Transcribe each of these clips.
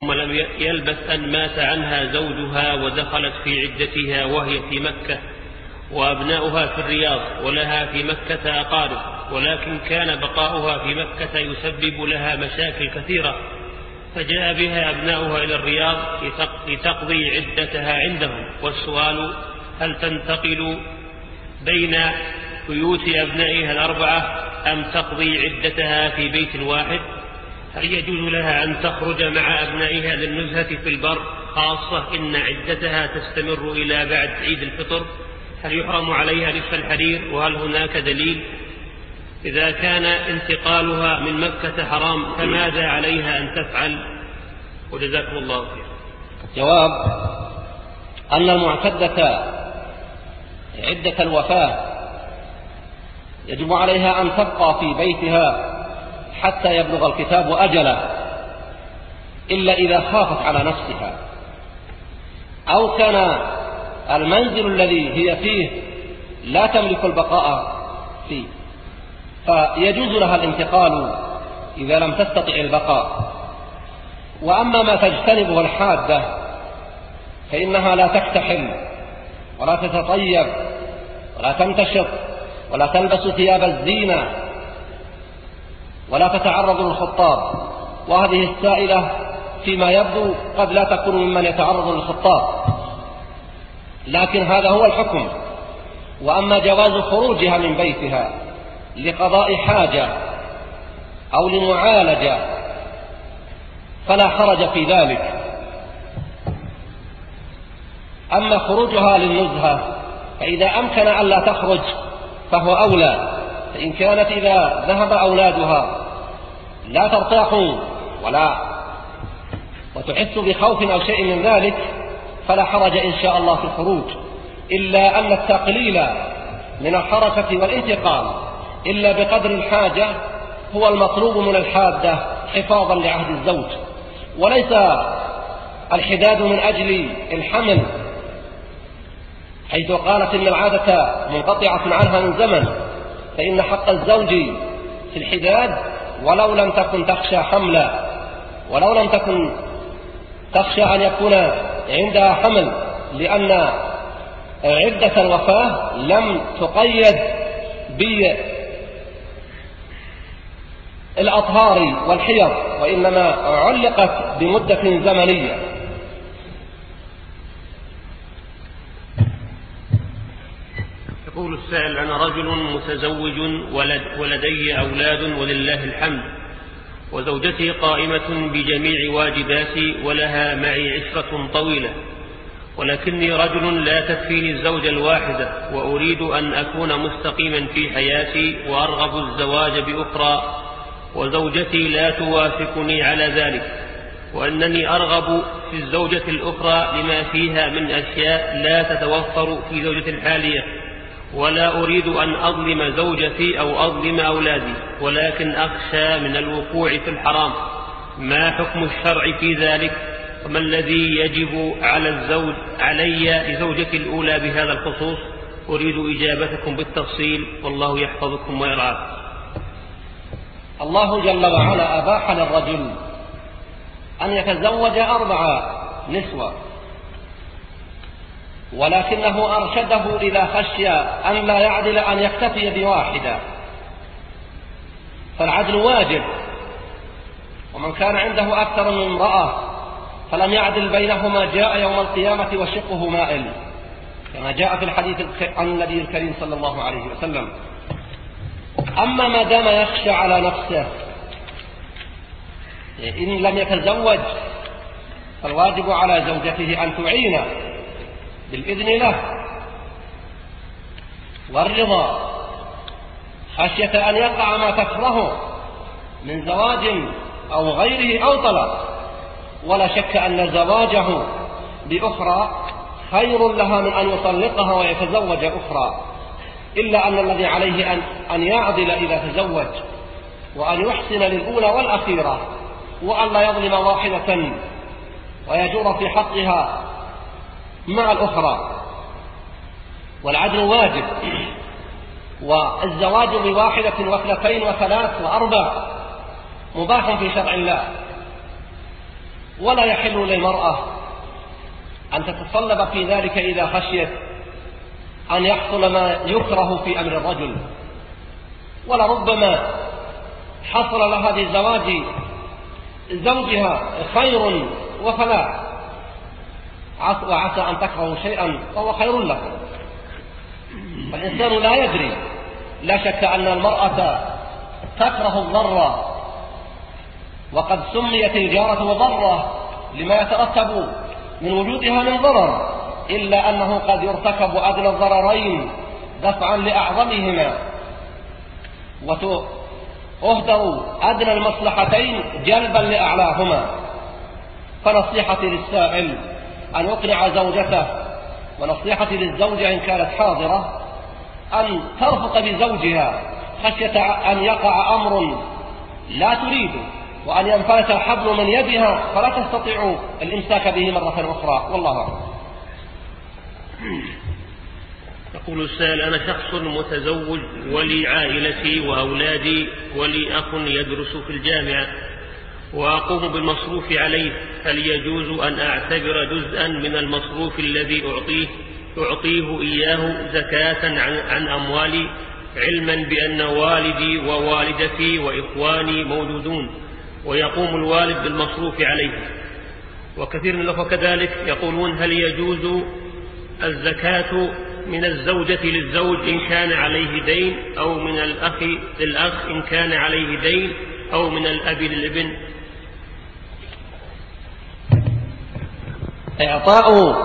ثم لم يلبث أن مات عنها زوجها ودخلت في عدتها وهي في مكة وأبناؤها في الرياض ولها في مكة أقارب ولكن كان بقاؤها في مكة يسبب لها مشاكل كثيرة فجاء بها أبناؤها إلى الرياض لتقضي عدتها عندهم. والسؤال هل تنتقل بين بيوت أبنائها الأربعة أم تقضي عدتها في بيت واحد؟ هل يجوز لها أن تخرج مع أبنائها للنزهة في البر؟ خاصة إن عدتها تستمر إلى بعد عيد الفطر. هل يحرم عليها نصف الحرير؟ وهل هناك دليل؟ إذا كان انتقالها من مكة حرام فماذا عليها أن تفعل؟ وجزاكم الله خير جواب أن المعتدة عدة الوفاة يجب عليها أن تبقى في بيتها حتى يبلغ الكتاب أجله إلا إذا خافت على نفسها. أو كان المنزل الذي هي فيه لا تملك البقاء فيه. فيجوز لها الانتقال إذا لم تستطع البقاء. وأما ما تجتنبه الحادة فإنها لا تكتحل ولا تتطيب ولا تنتشط ولا تلبس ثياب الزينة ولا تتعرض للخطاب. وهذه السائلة فيما يبدو قد لا تكون ممن يتعرض للخطاب. لكن هذا هو الحكم. وأما جواز خروجها من بيتها لقضاء حاجة أو لمعالجة فلا حرج في ذلك. أما خروجها للنزهة فإذا أمكن ألا تخرج فهو أولى. فإن كانت إذا ذهب أولادها لا ترتاح ولا وتحس بخوف أو شيء من ذلك فلا حرج إن شاء الله في الخروج. إلا أن التقليل من الحركة والانتقال إلا بقدر الحاجة هو المطلوب من الحادة حفاظا لعهد الزوج. وليس الحداد من أجل الحمل حيث قالت إن العادة منقطعة عنها من زمن. فإن حق الزوج في الحداد ولو لم تكن تخشى حملا ولو لم تكن تخشى أن يكون عندها حمل لأن عدة الوفاة لم تقيد بالأطهار والحيض وإنما علقت بمدة زمنية. السائل أنا رجل متزوج ولد ولدي أولاد ولله الحمد وزوجتي قائمة بجميع واجباتي ولها معي عشرة طويلة ولكني رجل لا تكفيني الزوجة الواحدة وأريد أن أكون مستقيما في حياتي وأرغب الزواج بأخرى وزوجتي لا توافقني على ذلك وأنني أرغب في الزوجة الأخرى لما فيها من أشياء لا تتوفر في زوجتي الحالية. ولا أريد أن أظلم زوجتي أو أظلم أولادي ولكن أخشى من الوقوع في الحرام. ما حكم الشرع في ذلك؟ وما الذي يجب على الزوج علي لزوجتي الأولى بهذا الخصوص؟ أريد إجابتكم بالتفصيل والله يحفظكم ويرعاكم. الله جل وعلا أباح للرجل أن يتزوج أربع نسوة. ولكنه أرشده إذا خشي أن لا يعدل أن يكتفي بواحدة. فالعدل واجب. ومن كان عنده أكثر من امرأة فلم يعدل بينهما جاء يوم القيامة وشقه مائل. كما جاء في الحديث عن النبي الكريم صلى الله عليه وسلم. أما ما دام يخشى على نفسه إن لم يتزوج فالواجب على زوجته أن تعينه بالإذن له. والرضا خشية أن يقع ما تكرهه من زواج أو غيره أو طلاق. ولا شك أن زواجه بأخرى خير لها من أن يطلقها ويتزوج أخرى. إلا أن الذي عليه أن, أن يعدل إذا تزوج وأن يحسن للأولى والأخيرة وأن لا يظلم واحدة ويجور في حقها مع الأخرى. والعدل واجب. والزواج بواحدة واثنتين وثلاث وأربع مباح في شرع الله. ولا يحل للمرأة أن تتصلب في ذلك إذا خشيت أن يحصل ما يكره في أمر الرجل. ولربما حصل لها بزواج زوجها خير وفلاح. وعسى أن تكرهوا شيئا فهو خير لكم. فالإنسان لا يدري لا شك أن المرأة تكره الضر وقد سميت الجارة ضرة لما يترتب من وجودها من ضرر إلا أنه قد يرتكب أدنى الضررين دفعا لأعظمهما. وتهدر أدنى المصلحتين جلبا لأعلاهما. فنصيحتي للسائل أن يقنع زوجته ونصيحتي للزوجة إن كانت حاضرة أن ترفق بزوجها خشية أن يقع أمر لا تريده وأن ينفلت الحبل من يدها فلا تستطيع الإمساك به مرة أخرى. والله أعلم. يقول السائل أنا شخص متزوج ولي عائلتي وأولادي ولي أخ يدرس في الجامعة. وأقوم بالمصروف عليه هل يجوز أن أعتبر جزءا من المصروف الذي أعطيه أعطيه إياه زكاة عن, عن أموالي علما بأن والدي ووالدتي وإخواني موجودون ويقوم الوالد بالمصروف عليه. وكثير من الأخوة كذلك يقولون هل يجوز الزكاة من الزوجة للزوج إن كان عليه دين أو من الأخ للأخ إن كان عليه دين أو من الأب للابن؟ إعطاء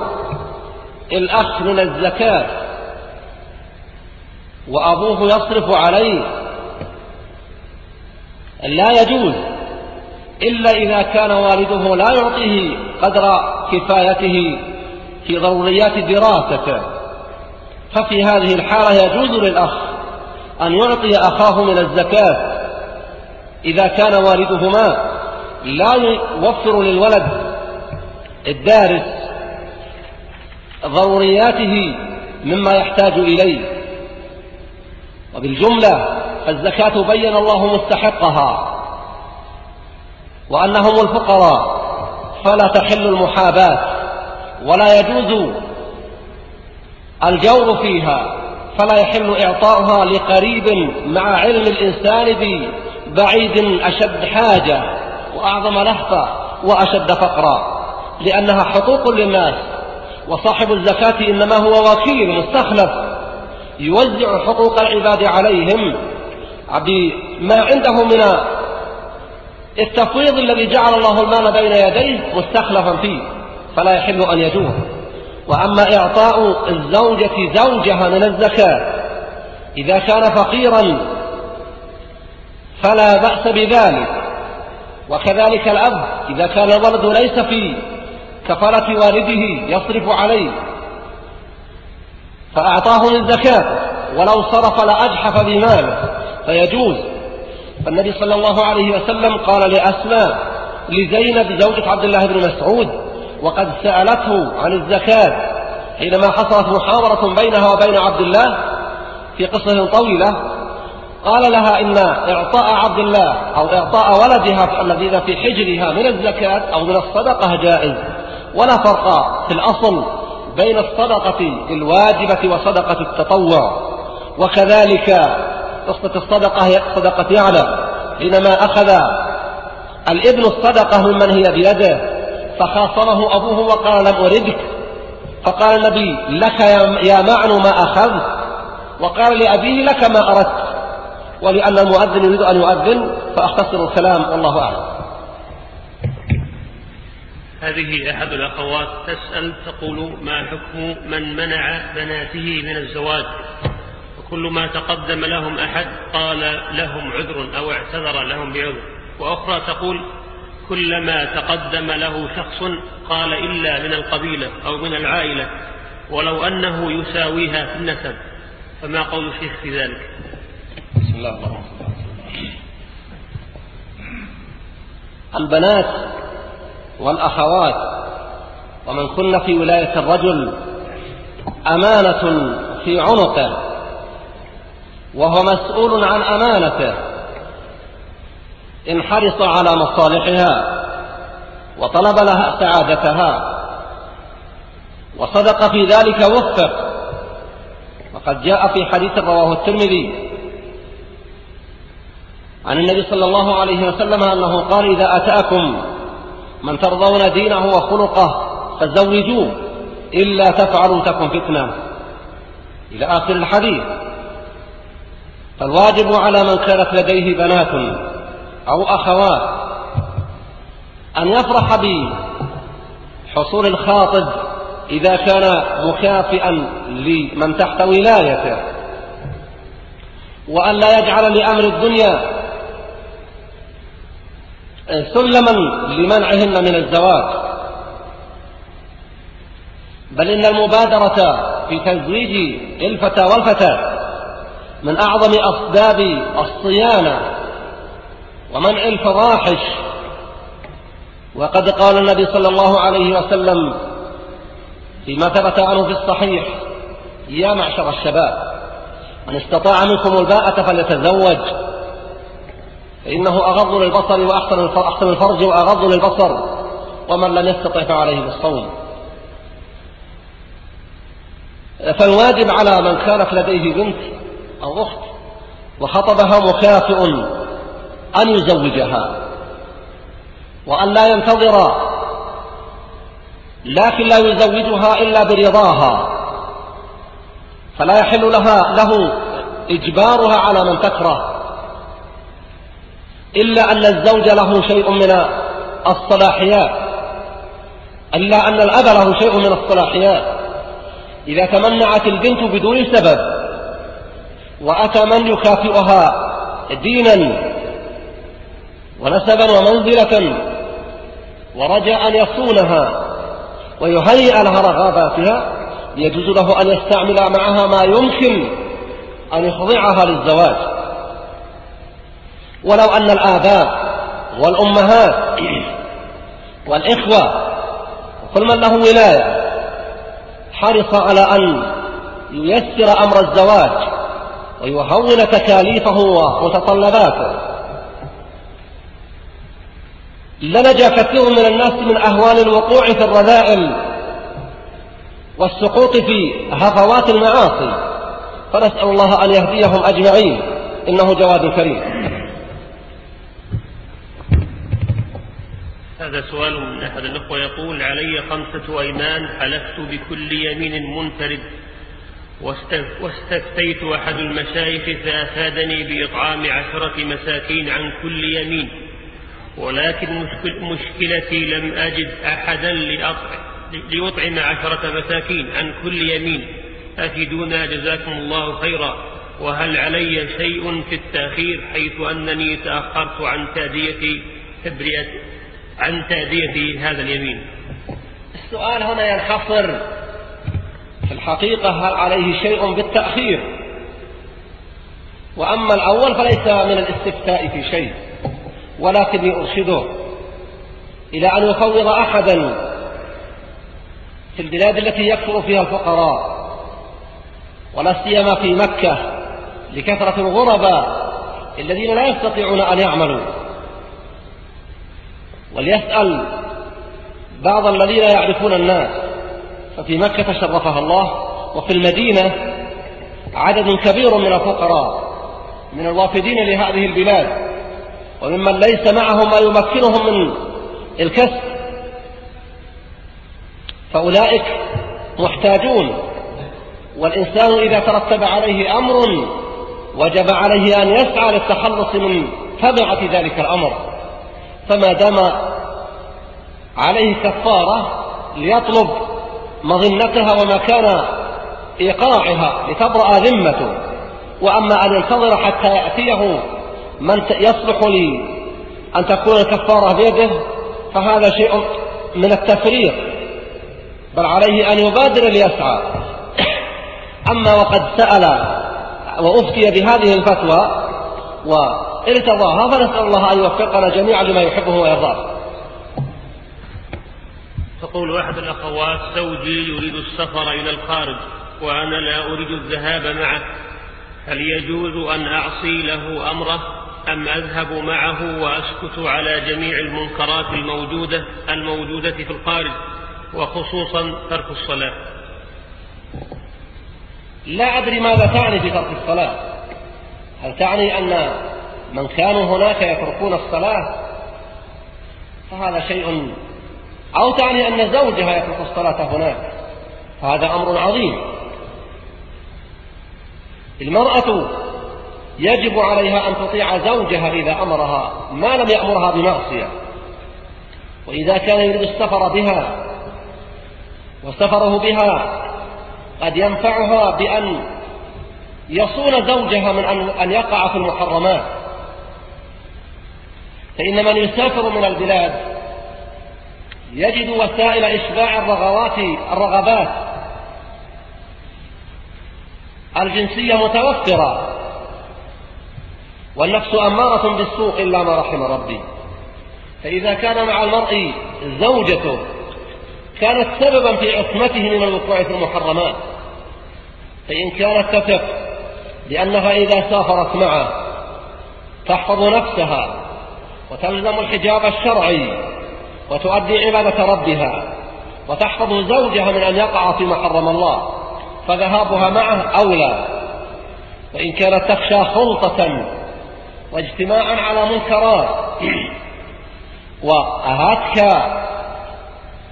الأخ من الزكاة. وأبوه يصرف عليه. لا يجوز. إلا إذا كان والده لا يعطيه قدر كفايته في ضروريات دراسته ففي هذه الحالة يجوز للأخ أن يعطي أخاه من الزكاة. إذا كان والدهما لا يوفر للولد الدارس ضرورياته مما يحتاج إليه. وبالجملة الزكاة بين الله مستحقها وأنهم الفقراء فلا تحل المحاباة ولا يجوز الجور فيها فلا يحل إعطاؤها لقريب مع علم الإنسان ببعيد أشد حاجة وأعظم لهفة وأشد فقرا. لأنها حقوق للناس. وصاحب الزكاة إنما هو وكيل مستخلف. يوزع حقوق العباد عليهم. بما عنده من التفويض الذي جعل الله المال بين يديه مستخلفا فيه فلا يحل أن يجوز وأما إعطاء الزوجة زوجها من الزكاة إذا كان فقيرا فلا بأس بذلك. وكذلك الأب إذا كان الولد ليس في كفالة والده يصرف عليه. فأعطاه من زكاة ولو صرف لأجحف بماله. فيجوز. فالنبي صلى الله عليه وسلم قال لأسماء لزينب زوجة عبد الله بن مسعود وقد سألته عن الزكاة حينما حصلت محاورة بينها وبين عبد الله في قصة طويلة. قال لها إن إعطاء عبد الله أو إعطاء ولدها الذين في حجرها من الزكاة أو من الصدقة جائز. ولا فرق في الأصل بين الصدقة الواجبة وصدقة التطوع. وكذلك قصة الصدقة هي صدقة يعلى. حينما أخذ الابن الصدقة ممن هي بيده فخاصمه أبوه وقال لم أردك فقال النبي لك يا معن ما أخذت. وقال لأبيه لك ما أردت. ولأن المؤذن يريد أن يؤذن فأختصر الكلام والله أعلم. هذه أحد الأخوات تسأل تقول ما حكم من منع بناته من الزواج؟ وكل ما تقدم لهم أحد قال لهم عذر أو اعتذر لهم بعذر. وأخرى تقول كلما تقدم له شخص قال إلا من القبيلة أو من العائلة ولو أنه يساويها في النسب فما قول الشيخ في ذلك؟ بسم الله الرحمن الرحيم. البنات والأخوات ومن كن في ولاية الرجل أمانة في عنقه وهو مسؤول عن أمانته إن حرص على مصالحها وطلب لها سعادتها وصدق في ذلك وفق وقد جاء في حديث رواه الترمذي عن النبي صلى الله عليه وسلم أنه قال إذا أتاكم من ترضون دينه وخلقه فزوجوه إلا تفعلوا تكن فتنة. إلى آخر الحديث. فالواجب على من كانت لديه بنات أو أخوات أن يفرح بحصول الخاطب إذا كان مكافئا لمن تحت ولايته وأن لا يجعل لأمر الدنيا سلما لمنعهن من الزواج. بل إن المبادرة في تزويج الفتى والفتاة من أعظم أسباب الصيانة ومنع الفواحش. وقد قال النبي صلى الله عليه وسلم فيما ثبت عنه في الصحيح يا معشر الشباب من استطاع منكم الباءة فليتزوج فإنه أغض للبصر وأحسن الفرج وأغض للبصر ومن لم يستطع فعليه بالصوم. فالواجب على من كانت لديه بنت أو أخت وخطبها مكافئ أن يزوجها وأن لا ينتظر لكن لا يزوجها إلا برضاها. فلا يحل لها له إجبارها على من تكره. إلا أن الزوج له شيء من الصلاحيات. إلا أن الأب له شيء من الصلاحيات. إذا تمنعت البنت بدون سبب وأتى من يكافئها دينا ونسبا ومنزلة ورجى أن يصونها ويهيئ لها رغاباتها يجوز له أن يستعمل معها ما يمكن أن يخضعها للزواج. ولو أن الآباء والأمهات والإخوة وكل من له ولاية حرص على أن ييسر أمر الزواج ويهون تكاليفه ومتطلباته. لنجا كثير من الناس من أهوال الوقوع في الرذائل والسقوط في هفوات المعاصي. فنسأل الله أن يهديهم أجمعين. إنه جواد كريم. هذا سؤال من أحد الأخوة يقول علي خمسة أيمان حلفت بكل يمين منفرد واستفتيت أحد المشايخ فأفادني بإطعام عشرة مساكين عن كل يمين ولكن مشكل مشكلتي لم أجد أحدا ليطعم عشرة مساكين عن كل يمين. أفيدونا جزاكم الله خيرا. وهل علي شيء في التأخير حيث أنني تأخرت عن تأدية تبرئة عن تأدية هذا اليمين. السؤال هنا ينحصر. في الحقيقة هل عليه شيء بالتأخير؟ وأما الأول فليس من الاستفتاء في شيء ولكني أرشده إلى أن يفوض أحدا في البلاد التي يكثر فيها الفقراء ولا سيما في مكة لكثرة الغرباء الذين لا يستطيعون أن يعملوا. وليسأل بعض الذين يعرفون الناس ففي مكة شرفها الله وفي المدينة عدد كبير من الفقراء من الوافدين لهذه البلاد وممن ليس معهم ما يمكنهم من الكسب. فأولئك محتاجون والإنسان إذا ترتب عليه أمر وجب عليه أن يسعى للتخلص من تبعة ذلك الأمر. فما دام عليه كفارة ليطلب مظنتها ومكان إيقاعها لتبرأ ذمته. وأما أن ينتظر حتى يأتيه من يصلح لي أن تكون الكفارة بيده فهذا شيء من التفريط. بل عليه أن يبادر ليسعى. أما وقد سأل وأفتي بهذه الفتوى ارتضاها فنسأل الله أن يوفقنا جميعا لما يحبه ويرضاه. تقول أحد الأخوات زوجي يريد السفر إلى الخارج وأنا لا أريد الذهاب معه. هل يجوز أن أعصي له أمره أم أذهب معه وأسكت على جميع المنكرات الموجودة الموجودة في الخارج وخصوصا ترك الصلاة؟ لا أدري ماذا تعني بترك الصلاة. هل تعني أن من كانوا هناك يتركون الصلاة فهذا شيء أو تعني أن زوجها يترك الصلاة هناك فهذا أمر عظيم. المرأة يجب عليها أن تطيع زوجها إذا أمرها ما لم يأمرها بمعصية. وإذا كان يريد السفر بها وسفره بها قد ينفعها بأن يصون زوجها من أن يقع في المحرمات. فإن من يسافر من البلاد يجد وسائل إشباع الرغبات الرغبات الجنسية متوفرة والنفس أمارة بالسوء إلا ما رحم ربي. فإذا كان مع المرء زوجته كانت سببا في عصمته من الوقوع في المحرمات. فإن كانت تثق لأنها إذا سافرت معه تحفظ نفسها وتلزم الحجاب الشرعي وتؤدي عبادة ربها وتحفظ زوجها من أن يقع فيما حرم الله فذهابها معه أولى. وإن كانت تخشى خلطة واجتماعا على منكرات. وهاتك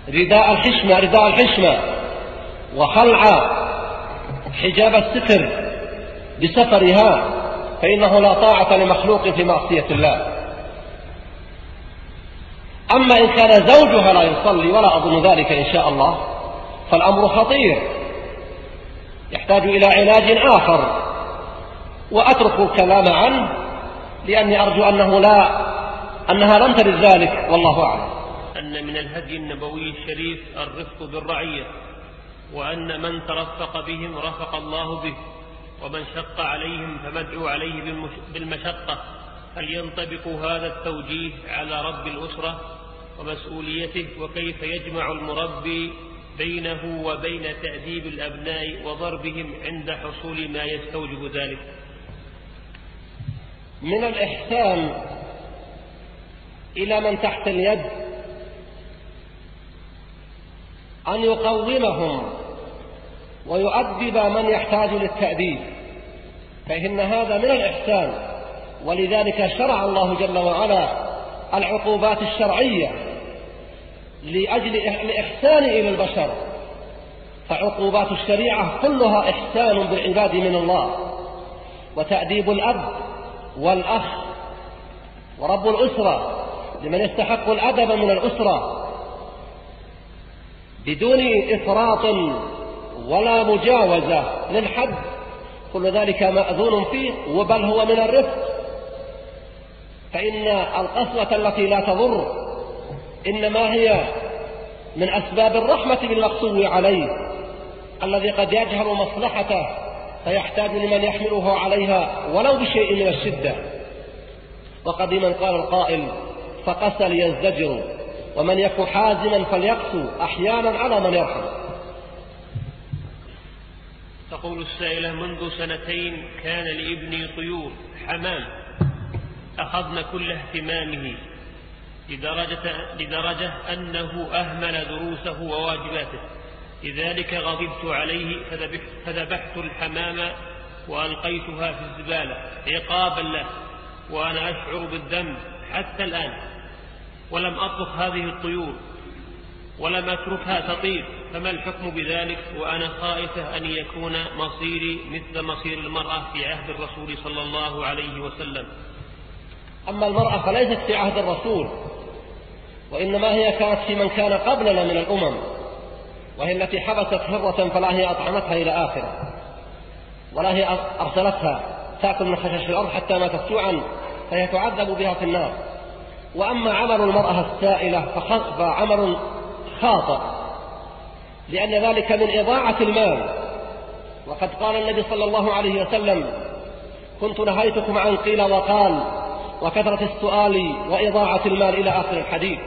رداء الحشمة رداء الحشمة. وخلع حجاب الستر بسفرها فإنه لا طاعة لمخلوق في معصية الله. أما إن كان زوجها لا يصلي ولا أظن ذلك إن شاء الله فالأمر خطير. يحتاج إلى علاج آخر. وأترك الكلام عنه لأني أرجو أنه لا أنها لم ترد ذلك والله أعلم. أن من الهدي النبوي الشريف الرفق بالرعية وأن من ترفق بهم رفق الله به ومن شق عليهم فمدعو عليه بالمشقة. هل ينطبق هذا التوجيه على رب الأسرة ومسؤوليته وكيف يجمع المربي بينه وبين تأديب الأبناء وضربهم عند حصول ما يستوجب ذلك. من الإحسان إلى من تحت اليد أن يقومهم ويؤدب من يحتاج للتأديب فإن هذا من الإحسان. ولذلك شرع الله جل وعلا العقوبات الشرعية لأجل الإحسان إلى البشر. فعقوبات الشريعة كلها إحسان بالعباد من الله وتأديب الأب والأخ ورب الأسرة لمن يستحق الأدب من الأسرة بدون إفراط ولا مجاوزة للحد. كل ذلك مأذون فيه وبل هو من الرفق. فإن القسوة التي لا تضر إنما هي من أسباب الرحمة بالمقصود عليه الذي قد يجهل مصلحته فيحتاج لمن يحمله عليها ولو بشيء من الشدة. وقديما قال القائل فقسى ليزدجر ومن يك حازما فليقسو أحيانا على من يرحم. تقول السائلة منذ سنتين كان لابني طيور حمام أخذن كل اهتمامه لدرجة, لدرجة أنه أهمل دروسه وواجباته. لذلك غضبت عليه فذبحت الحمام وألقيتها في الزبالة عقابا له وأنا أشعر بالذنب حتى الآن. ولم أطلق هذه الطيور ولم أتركها تطير. فما الحكم بذلك؟ وأنا خائفة أن يكون مصيري مثل مصير المرأة في عهد الرسول صلى الله عليه وسلم. أما المرأة فليست في عهد الرسول. وإنما هي كانت في من كان قبلنا من الأمم وهي التي حبست هرة فلا هي أطعمتها إلى آخره ولا هي أرسلتها تأكل من خشاش الأرض حتى ماتت جوعا فهي تعذب بها في النار. وأما عمل المرأة السائلة فعمل خاطئ لأن ذلك من إضاعة المال. وقد قال النبي صلى الله عليه وسلم كنت نهيتكم عن قيل وقال وكثرة السؤال وإضاعة المال إلى آخر الحديث.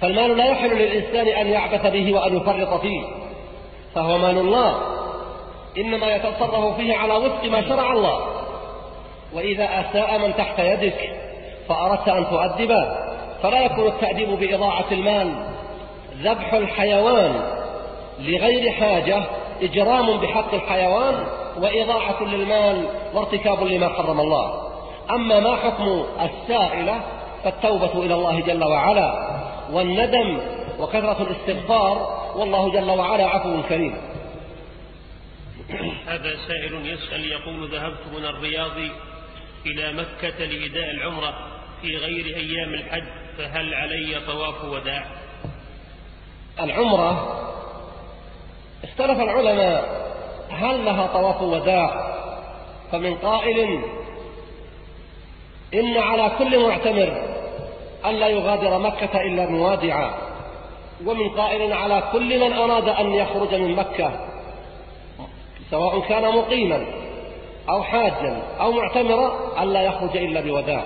فالمال لا يحل للإنسان أن يعبث به وأن يفرط فيه فهو مال الله. إنما يتصرف فيه على وفق ما شرع الله. وإذا أساء من تحت يدك فأردت أن تؤدبه فلا يكون التأديب بإضاعة المال. ذبح الحيوان لغير حاجة إجرام بحق الحيوان وإضاعة للمال وارتكاب لما حرم الله. أما ما حكم السائلة فالتوبة إلى الله جل وعلا. والندم وكثرة الاستغفار والله جل وعلا عفو كريم. هذا سائل يسأل يقول ذهبت من الرياض إلى مكة لإداء العمرة في غير أيام الحج فهل علي طواف وداع؟ العمرة اختلف العلماء هل لها طواف وداع؟ فمن قائل إن على كل معتمر. ألا يغادر مكة إلا موادعا. ومن قائل على كل من أراد أن يخرج من مكة سواء كان مقيما أو حاجا أو معتمرا ألا يخرج إلا بوداع.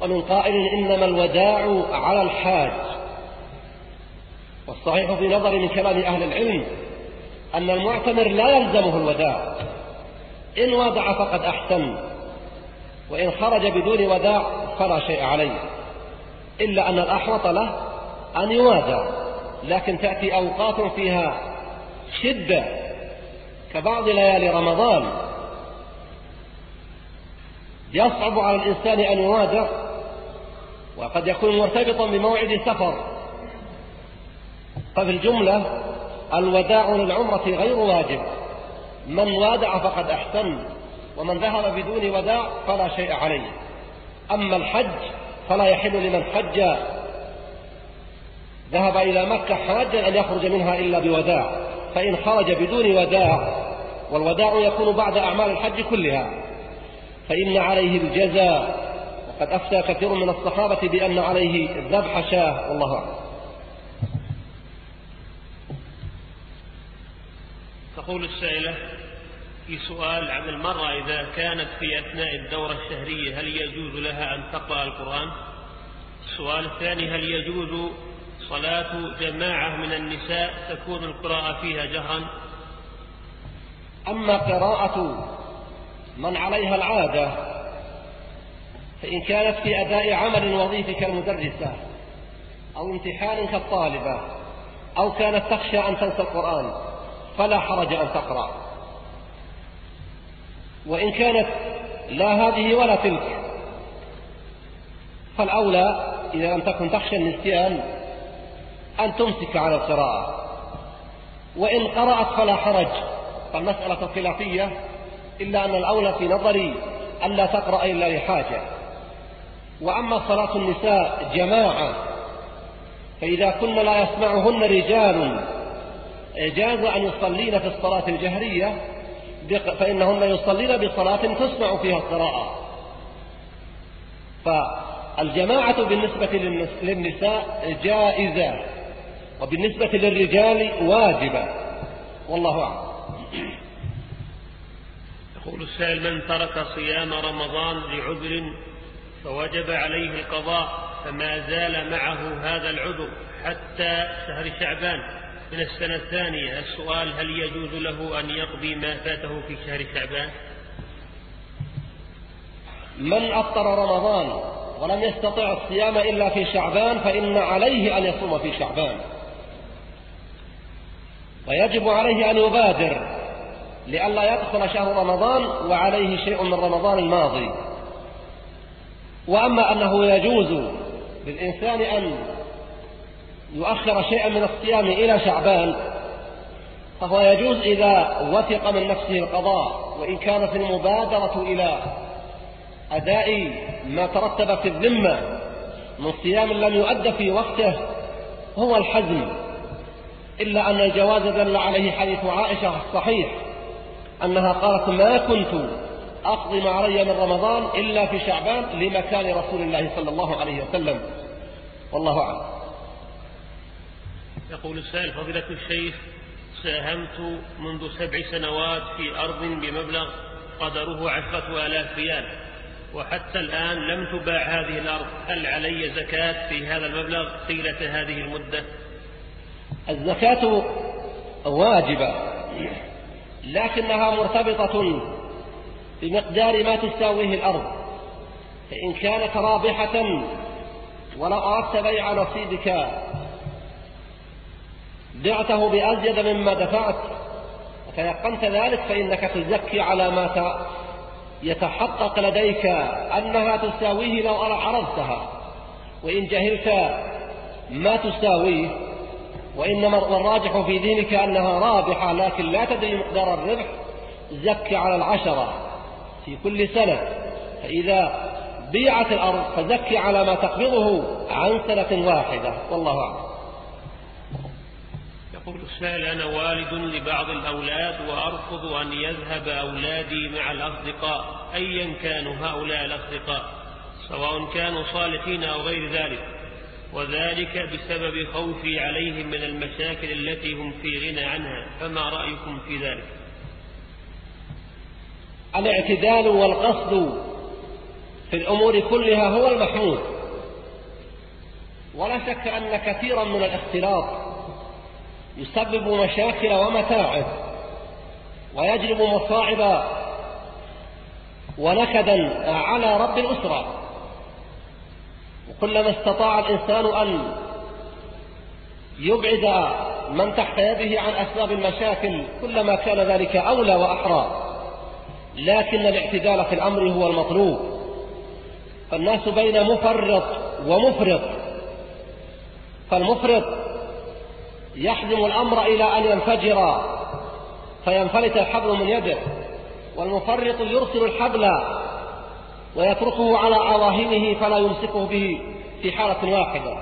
ومن قائل إنما الوداع على الحاج. والصحيح في نظري من كلام أهل العلم أن المعتمر لا يلزمه الوداع. إن ودع فقد أحسن. وإن خرج بدون وداع فلا شيء عليه. إلا أن الأحوط له أن يوادع لكن تأتي أوقات فيها شدة كبعض ليالي رمضان. يصعب على الإنسان أن يوادع وقد يكون مرتبطا بموعد سفر. ففي الجملة الوداع للعمرة غير واجب. من وادع فقد أحسن ومن ذهب بدون وداع فلا شيء عليه. أما الحج فلا يحل لمن حج. ذهب إلى مكة حاجا أن يخرج منها إلا بوداع فإن خرج بدون وداع والوداع يكون بعد أعمال الحج كلها. فإن عليه الجزاء وقد أفتى كثير من الصحابة بأن عليه ذبح شاه. والله أعلم. تقول السائلة في سؤال عن المرأة إذا كانت في أثناء الدورة الشهرية هل يجوز لها أن تقرأ القرآن؟ السؤال الثاني هل يجوز صلاة جماعة من النساء تكون القراءة فيها جهرا؟ أما قراءة من عليها العادة فإن كانت في أداء عمل وظيفي كالمدرسة أو امتحان كالطالبة أو كانت تخشى أن تنسى القرآن فلا حرج أن تقرأ وإن كانت لا هذه ولا تلك فالأولى إذا لم تكن تخشى النسيان أن تمسك على القراءة. وإن قرأت فلا حرج فالمسألة خلافية إلا أن الأولى في نظري ألا تقرأ إلا لحاجة. وأما صلاة النساء جماعة فإذا كن لا يسمعهن رجال جاز أن يصلين في الصلاة الجهرية فإنهن يصلين بصلاة تسمع فيها القراءة. فالجماعة بالنسبة للنساء جائزة وبالنسبة للرجال واجبة. والله أعلم. يقول السائل من ترك صيام رمضان لعذر فوجب عليه القضاء فما زال معه هذا العذر حتى شهر شعبان؟ من السنة الثانية السؤال هل يجوز له أن يقضي ما فاته في شهر شعبان؟ من أفطر رمضان ولم يستطع الصيام إلا في شعبان فإن عليه أن يصوم في شعبان. ويجب عليه أن يبادر لئلا يدخل شهر رمضان وعليه شيء من رمضان الماضي. وأما أنه يجوز للإنسان أن يؤخر شيئا من الصيام إلى شعبان فهو يجوز إذا وثق من نفسه القضاء وإن كانت المبادرة إلى أداء ما ترتب في الذمة من صيام لم يؤد في وقته هو الحزم. إلا أن الجواز دل عليه حديث عائشة الصحيح أنها قالت ما كنت أقضي ما علي من رمضان إلا في شعبان لمكان رسول الله صلى الله عليه وسلم. والله أعلم. يقول السائل فضيلة الشيخ ساهمت منذ سبع سنوات في أرض بمبلغ قدره عشرة آلاف ريال وحتى الآن لم تباع هذه الأرض. هل علي زكاة في هذا المبلغ طيلة هذه المدة؟ الزكاة واجبة لكنها مرتبطة بمقدار ما تساويه الأرض. فإن كانت رابحة ولو أردت بيع نصيبك بعته بأزيد مما دفعت. وتيقنت ذلك فإنك تزكي على ما يتحقق لديك أنها تساويه لو عرضتها. وإن جهلت ما تساويه وإنما الراجح في دينك أنها رابحة لكن لا تدري مقدار الربح. زكي على العشرة في كل سنة. فإذا بيعت الأرض فزكي على ما تقبضه عن سنة واحدة. والله أعلم. يقول السائل أنا والد لبعض الأولاد وأرفض أن يذهب أولادي مع الأصدقاء أيا كانوا هؤلاء الأصدقاء سواء كانوا صالحين أو غير ذلك. وذلك بسبب خوفي عليهم من المشاكل التي هم في غنى عنها فما رأيكم في ذلك؟ الاعتدال والقصد في الأمور كلها هو المحمود. ولا شك أن كثيرا من الاختلاط يسبب مشاكل ومتاعب ويجلب مصاعب ونكدا على رب الأسرة. وكلما استطاع الإنسان أن يبعد من تحت يده عن أسباب المشاكل كلما كان ذلك أولى وأحرى. لكن الاعتدال في الأمر هو المطلوب. فالناس بين مفرط ومفرط. فالمفرط يحزم الأمر إلى أن ينفجر فينفلت الحبل من يده والمفرط يرسل الحبل ويتركه على عواهنه فلا يمسكه به في حالة واحدة.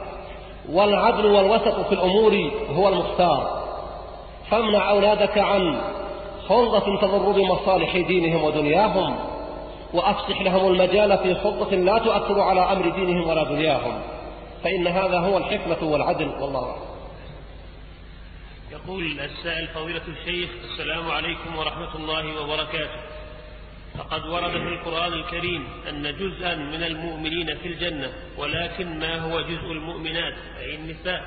والعدل والوسط في الأمور هو المختار. فامنع أولادك عن خلطة تضر بمصالح دينهم ودنياهم وأفسح لهم المجال في خطة لا تؤثر على أمر دينهم ولا دنياهم. فإن هذا هو الحكمة والعدل والله أعلم. يقول السائل فضيلة الشيخ السلام عليكم ورحمة الله وبركاته. فقد ورد في القرآن الكريم أن جزءا من المؤمنين في الجنة ولكن ما هو جزء المؤمنات؟ أي النساء.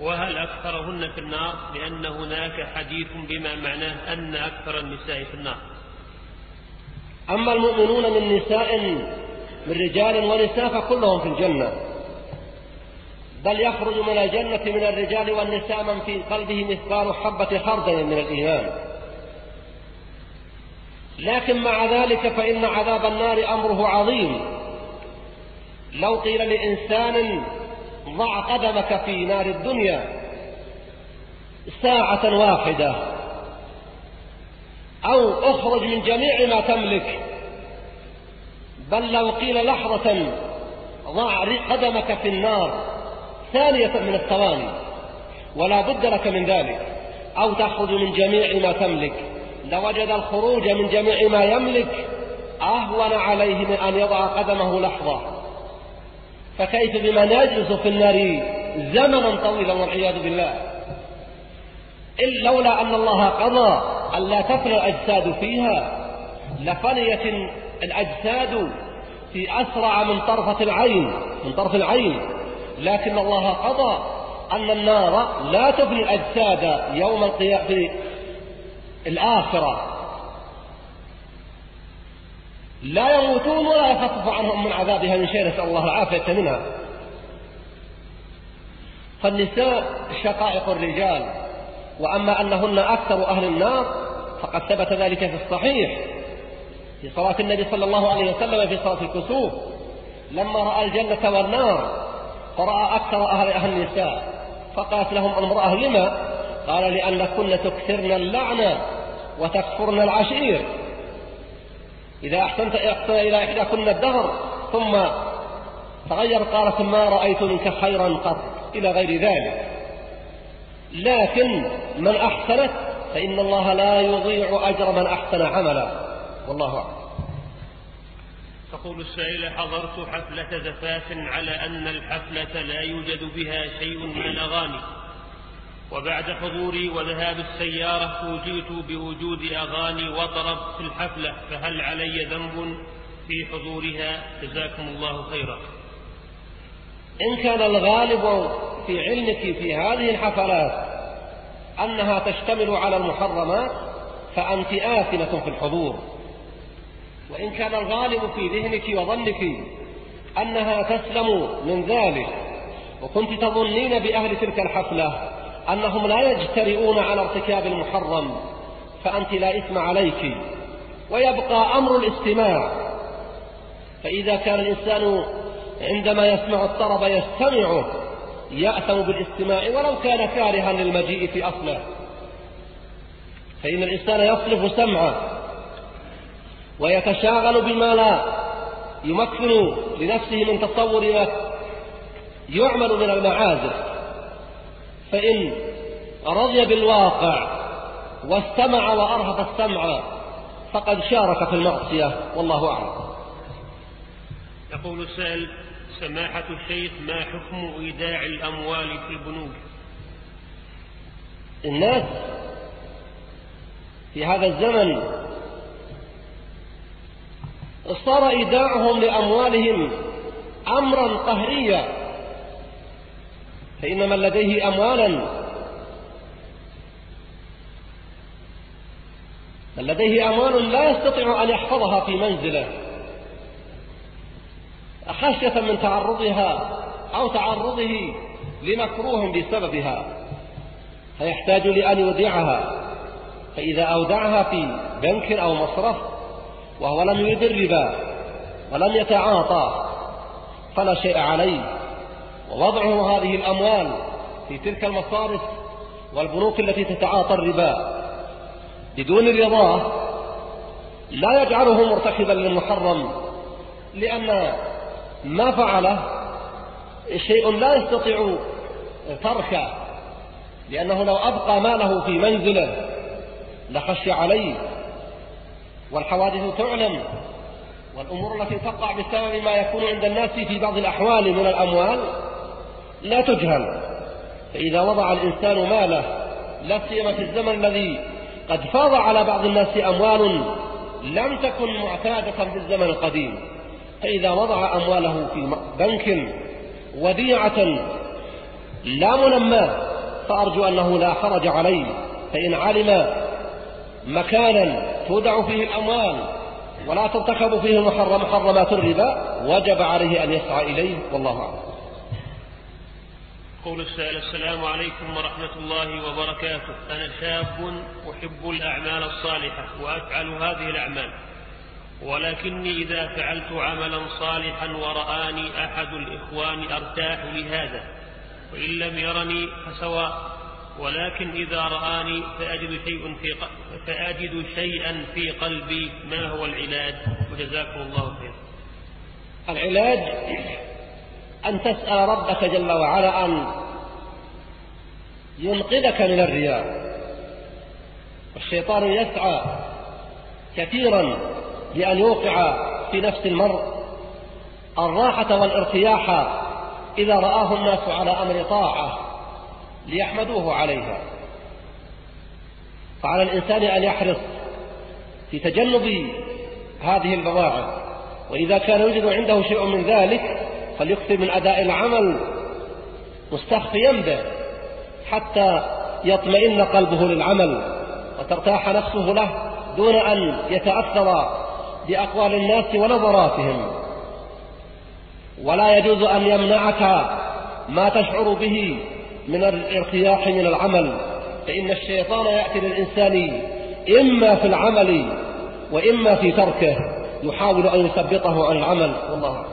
وهل أكثرهن في النار؟ لأن هناك حديث بما معناه أن أكثر النساء في النار. أما المؤمنون من نساء من رجال ونساء فكلهم في الجنة. بل يخرج من الجنة من الرجال والنساء من في قلبه مثقال حبة خردل من الإيمان. لكن مع ذلك فإن عذاب النار أمره عظيم. لو قيل لإنسان ضع قدمك في نار الدنيا ساعة واحدة أو اخرج من جميع ما تملك بل لو قيل لحظة ضع قدمك في النار ثانية من الثواني. ولا بد لك من ذلك. أو تخرج من جميع ما تملك. لوجد الخروج من جميع ما يملك. أهون عليه من أن يضع قدمه لحظة. فكيف بمن يجلس في النار زمنا طويلا والعياذ بالله. إن لولا أن الله قضى ألا تفنى الأجساد فيها لفنيت الأجساد في أسرع من طرفة العين من طرف العين. لكن الله قضى أن النار لا تفني الأجساد يوم القيامة في الآخرة. لا يموتون ولا يخفف عنهم من عذابها من شيء نسأل الله العافية منها. فالنساء شقائق الرجال وأما أنهن أكثر أهل النار فقد ثبت ذلك في الصحيح. في صلاة النبي صلى الله عليه وسلم في صلاة الكسوف لما رأى الجنة والنار فرأى أكثر أهل أهل النساء فقالت لهم المرأة لما؟ قال لأنكن تكثرن اللعنة وتكفرن العشير. إذا أحسنت إلى إحداكن الدهر ثم تغير قالت ما رأيت منك خيرا قط إلى غير ذلك. لكن من أحسنت فإن الله لا يضيع أجر من أحسن عملا. والله أعلم. تقول السائلة حضرت حفلة زفاف على أن الحفلة لا يوجد بها شيء من الأغاني. وبعد حضوري وذهاب السيارة فوجئت بوجود أغاني وطرب في الحفلة فهل علي ذنب في حضورها؟ جزاكم الله خيرا. إن كان الغالب في علمك في هذه الحفلات أنها تشتمل على المحرمات فأنت آثمة في الحضور. وإن كان الغالب في ذهنك وظنك أنها تسلم من ذلك وكنت تظنين بأهل تلك الحفلة أنهم لا يجترئون على ارتكاب المحرم فأنت لا إثم عليك ويبقى أمر الاستماع. فإذا كان الإنسان عندما يسمع الطرب يستمعه يأثم بالاستماع ولو كان كارها للمجيء في أصله. فإن الإنسان يصرف سمعه ويتشاغل بما لا يمكن لنفسه من تصور ما يعمل من المعازف. فإن رضي بالواقع واستمع وأرهف السمع فقد شارك في المعصية والله أعلم. يقول السائل سماحة الشيخ ما حكم إيداع الأموال في البنوك الناس في هذا الزمن صار إيداعهم لأموالهم أمرا قهريا. فإن من لديه أموالا. من لديه أموال لا يستطيع أن يحفظها في منزله. خشية من تعرضها أو تعرضه لمكروه بسببها. فيحتاج لأن يودعها. فإذا أودعها في بنك أو مصرف وهو لم يريد الربا ولم يتعاطى فلا شيء عليه. ووضعه هذه الأموال في تلك المصارف والبنوك التي تتعاطى الربا بدون رضاه لا يجعله مرتكبا للمحرم لأن ما فعله شيء لا يستطيع تركه لأنه لو أبقى ماله في منزله لخشي عليه. والحوادث تعلم والأمور التي تقع بسبب ما يكون عند الناس في بعض الأحوال من الأموال لا تجهل. فإذا وضع الإنسان ماله لا سيما في الزمن الذي قد فاض على بعض الناس أموال لم تكن معتادة في الزمن القديم. فإذا وضع أمواله في بنك وديعة لا منمى فأرجو أنه لا حرج عليه. فإن علم مكانا تودع فيه الأموال ولا ترتكب فيه محرم محرمات الربا وجب عليه أن يسعى إليه. والله أعلم. يقول السائل السلام عليكم ورحمة الله وبركاته. أنا شاب أحب الأعمال الصالحة وأفعل هذه الأعمال ولكني إذا فعلت عملا صالحا ورآني أحد الإخوان أرتاح لهذا وإن لم يرني فسواء ولكن إذا رآني فأجد شيء في فأجد شيئا في قلبي. ما هو العلاج؟ وجزاكم الله خيرا. العلاج أن تسأل ربك جل وعلا أن ينقذك من الرياء. والشيطان يسعى كثيرا لأن يوقع في نفس المرء. الراحة والارتياح إذا رآه الناس على أمر طاعة. ليحمدوه عليها. فعلى الإنسان أن يحرص في تجنب هذه البواعث وإذا كان يوجد عنده شيء من ذلك فليكثر من أداء العمل مستخفيا به حتى يطمئن قلبه للعمل وترتاح نفسه له دون أن يتأثر بأقوال الناس ونظراتهم. ولا يجوز أن يمنعك ما تشعر به من الارتياح من العمل فإن الشيطان يأتي للإنسان إما في العمل وإما في تركه يحاول أن يثبطه عن العمل. والله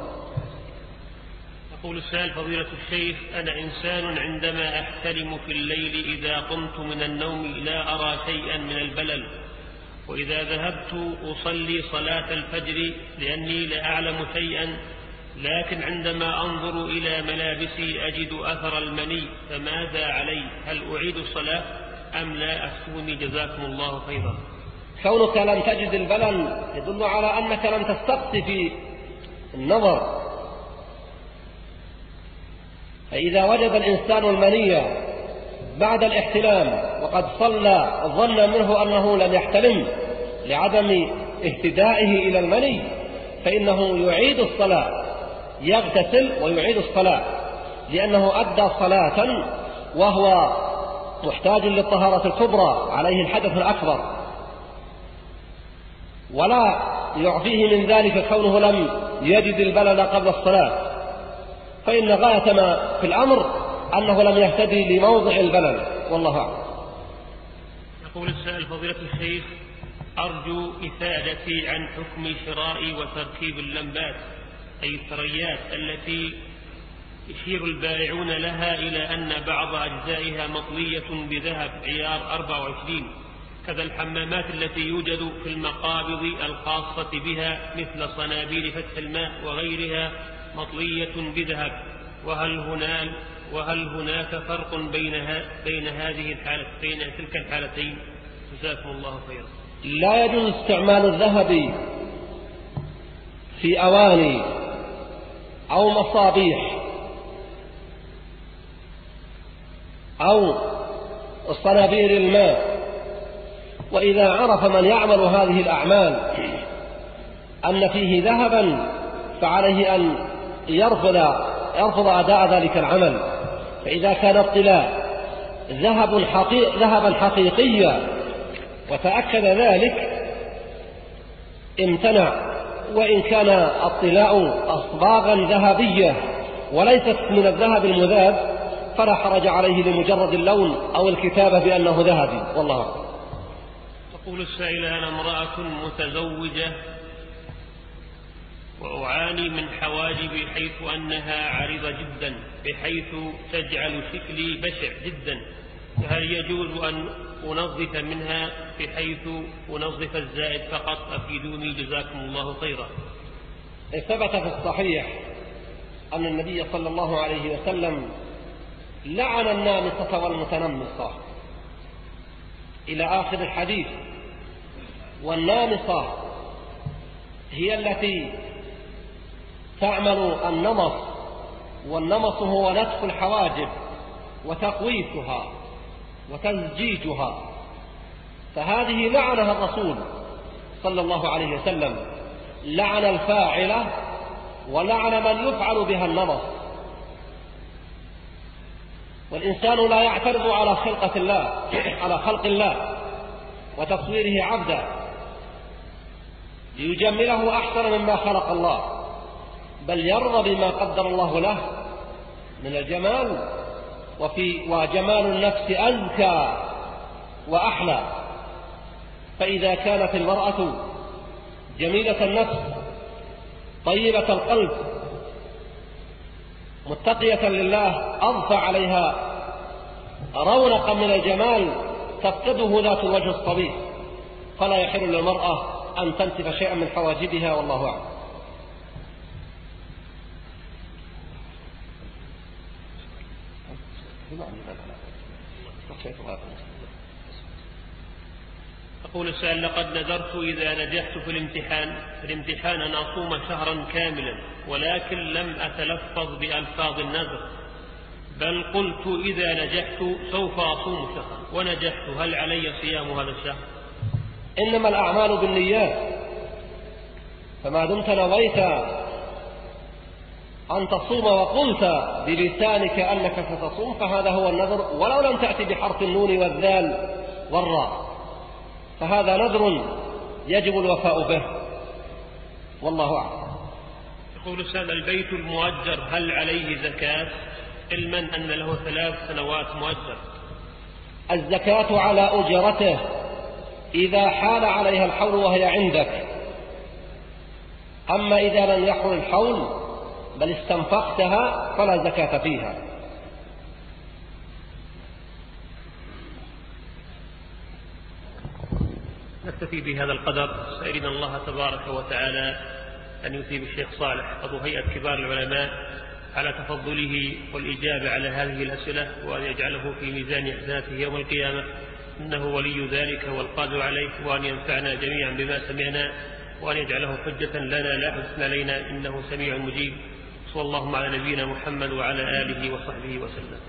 يقول السائل فضيلة الشيخ أنا إنسان عندما أحتلم في الليل إذا قمت من النوم لا أرى شيئا من البلل وإذا ذهبت أصلي صلاة الفجر لأني لا أعلم شيئا لكن عندما أنظر إلى ملابسي أجد أثر المني فماذا علي؟ هل أعيد الصلاة أم لا أفتوني جزاكم الله خيرا. كونك لم تجد البلل يدل على أنك لم تستقصي في النظر. فإذا وجد الإنسان المنية بعد الاحتلام وقد صلى ظن منه أنه لم يحتلم لعدم اهتدائه إلى المني فإنه يعيد الصلاة. يغتسل ويعيد الصلاة لأنه أدى صلاة وهو محتاج للطهارة الكبرى عليه الحدث الأكبر. ولا يعفيه من ذلك كونه لم يجد البلد قبل الصلاة. فإن غاية ما في الأمر أنه لم يهتدي لموضع البلد والله أعلم. يقول السائل فضيلة الشيخ أرجو إفادتي عن حكم شراء وتركيب اللمبات. أي الثريات التي يشير البائعون لها إلى أن بعض أجزائها مطلية بذهب عيار 24 كذا الحمامات التي يوجد في المقابض الخاصة بها مثل صنابير فتح الماء وغيرها مطلية بذهب وهل هناك وهل هناك فرق بين بين هذه الحالة بين تلك الحالتين؟ جزاكم الله خيرا. لا يجوز استعمال الذهب في أواني أو مصابيح. أو صنابير الماء. وإذا عرف من يعمل هذه الأعمال أن فيه ذهبا فعليه أن يرفض يرفض أداء ذلك العمل. فإذا كان الطلاء ذهب حقيق ذهبا حقيقيا وتأكد ذلك امتنع. وإن كان الطلاء أصباغا ذهبية وليست من الذهب المذاب فلا حرج عليه لمجرد اللون أو الكتابة بأنه ذهبي. والله تقول السائلة أنا امرأة متزوجة؟ وأعاني من حواجبي حيث أنها عريضة جدا بحيث تجعل شكلي بشع جدا. فهل يجوز أن أنظف منها بحيث أنظف الزائد فقط أفيدوني جزاكم الله خيرا. ثبت في الصحيح أن النبي صلى الله عليه وسلم لعن النامصة والمتنمصة. إلى آخر الحديث والنامصة هي التي تعمل النمص والنمص هو نتف الحواجب وتقويتها. وتزجيجها فهذه لعنها الرسول صلى الله عليه وسلم. لعن الفاعلة ولعن من يفعل بها النمص والإنسان لا يعترض على خلقة الله على خلق الله وتصويره عبدا ليجمله أحسن مما خلق الله بل يرضى بما قدر الله له من الجمال وفي وجمال النفس أزكى وأحلى. فإذا كانت المرأة جميلة النفس طيبة القلب متقية لله أضفى عليها رونقا من الجمال تفقده ذات الوجه الصبيح. فلا يحل للمرأة أن تنسف شيئا من حواجبها والله أعلم. يقول السائل لقد نذرت إذا نجحت في الامتحان. في الامتحان أن أصوم شهرا كاملا ولكن لم أتلفظ بألفاظ النذر. بل قلت إذا نجحت سوف أصوم شهرا. ونجحت. هل علي صيام هذا الشهر؟ إنما الأعمال بالنيات. فما دمت نويت أن تصوم وقلت بلسانك أنك ستصوم فهذا هو النذر ولو لم تأتي بحرف النون والذال والراء. فهذا نذر يجب الوفاء به. والله أعلم. يقول السادة البيت المؤجر هل عليه زكاة؟ علما أن له ثلاث سنوات مؤجر. الزكاة على أجرته إذا حال عليها الحول وهي عندك. أما إذا لم يحل الحول بل استنفقتها فلا زكاة فيها. نكتفي بهذا القدر. سائلين الله تبارك وتعالى أن يثيب الشيخ صالح عضو هيئة كبار العلماء على تفضله والإجابة على هذه الأسئلة وأن يجعله في ميزان حسناته يوم القيامة. إنه ولي ذلك والقادر عليه وأن ينفعنا جميعا بما سمعنا وأن يجعله حجة لنا لا حسن علينا إنه سميع مجيب. صلى الله على نبينا محمد وعلى آله وصحبه وسلم.